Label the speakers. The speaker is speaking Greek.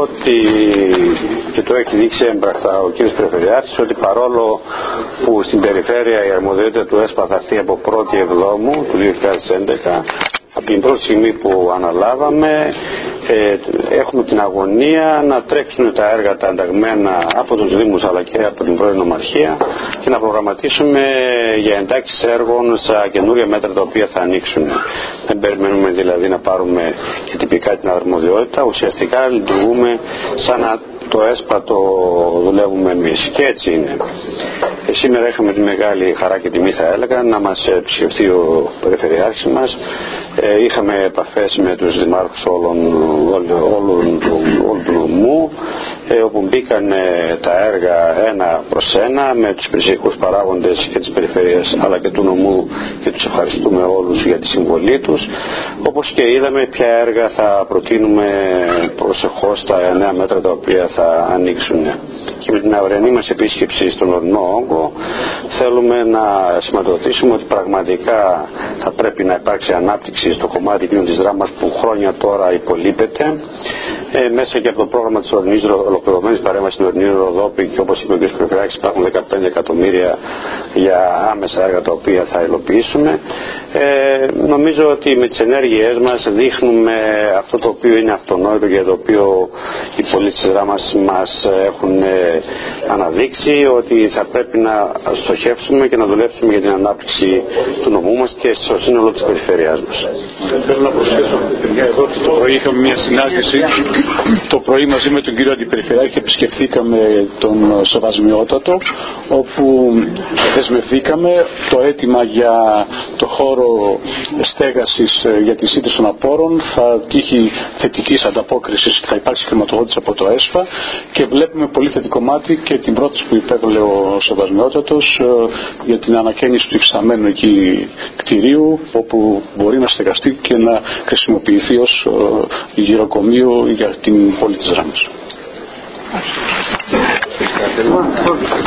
Speaker 1: ότι και το έχει δείξει έμπρακτα ο κ. Πρεφεριάτης ότι παρόλο που στην περιφέρεια η αρμοδιότητα του ΕΣΠΑ θα από 1η Εβδόμου του 2011 από την πρώτη στιγμή που αναλάβαμε ε, έχουμε την αγωνία να τρέξουν τα έργα τα ενταγμένα από τους Δήμους αλλά και από την πρώην Ομαρχία και να προγραμματίσουμε για εντάξεις έργων στα καινούρια μέτρα τα οποία θα ανοίξουν. Δεν περιμένουμε δηλαδή να πάρουμε και τυπικά την αρμοδιότητα, ουσιαστικά λειτουργούμε σαν να το έσπατο δουλεύουμε εμείς και έτσι είναι. Ε, σήμερα είχαμε τη μεγάλη χαρά και τιμή θα έλεγα να μας επισκεφθεί ο Περιφερειάρχης μας. Ε, είχαμε επαφές με τους δημάρχους όλων, όλων, όλου του νομού ε, όπου μπήκαν τα έργα ένα προς ένα με τους περιφερειακούς παράγοντες και της περιφερειάς αλλά και του νομού και τους ευχαριστούμε όλους για τη συμβολή τους όπως και είδαμε ποια έργα θα προτείνουμε προσεχώς τα νέα μέτρα τα οποία θα ανοίξουν. Και με την αυριανή μας επίσκεψη στον ορεινό όγκο θέλουμε να σηματοδοτήσουμε ότι πραγματικά θα πρέπει να υπάρξει ανάπτυξη στο κομμάτι εκείνων της δράμας που χρόνια τώρα υπολείπεται ε, μέσα και από το πρόγραμμα της ορεινής ολοκληρωμένης παρέμβασης στην ορεινή Ροδόπη και όπως είπε ο κ. Προφυράκης υπάρχουν 15 εκατομμύρια για άμεσα έργα τα οποία θα υλοποιήσουμε. Ε, νομίζω ότι με τις ενέργειές μας δείχνουμε αυτό το οποίο είναι αυτονόητο για το οποίο οι πολίτες της δράμας μας έχουν ε, αναδείξει ότι θα πρέπει να στοχεύσουμε και να δουλέψουμε για την ανάπτυξη του νομού μας και στο σύνολο της περιφέρειάς μας.
Speaker 2: Θέλω να προσθέσω, παιδιά, εδώ το πρωί είχαμε μια συνάντηση το πρωί μαζί με τον κύριο Αντιπεριφερειάρχη και επισκεφθήκαμε τον Σεβασμιότατο όπου δεσμευθήκαμε το αίτημα για το χώρο στέγασης ε, για τη σύντηση των απόρων. Θα τύχει θετικής ανταπόκρισης και θα υπάρξει χρηματοδότηση από το ΕΣΠΑ. Και βλέπουμε πολύ θετικό μάτι και την πρόταση που υπέβαλε ο Σεβασμιότατος ε, για την ανακαίνιση του υφισταμένου εκεί κτηρίου όπου μπορεί να στεγαστεί και να χρησιμοποιηθεί ως ε, γυροκομείο για την πόλη της Ράμας.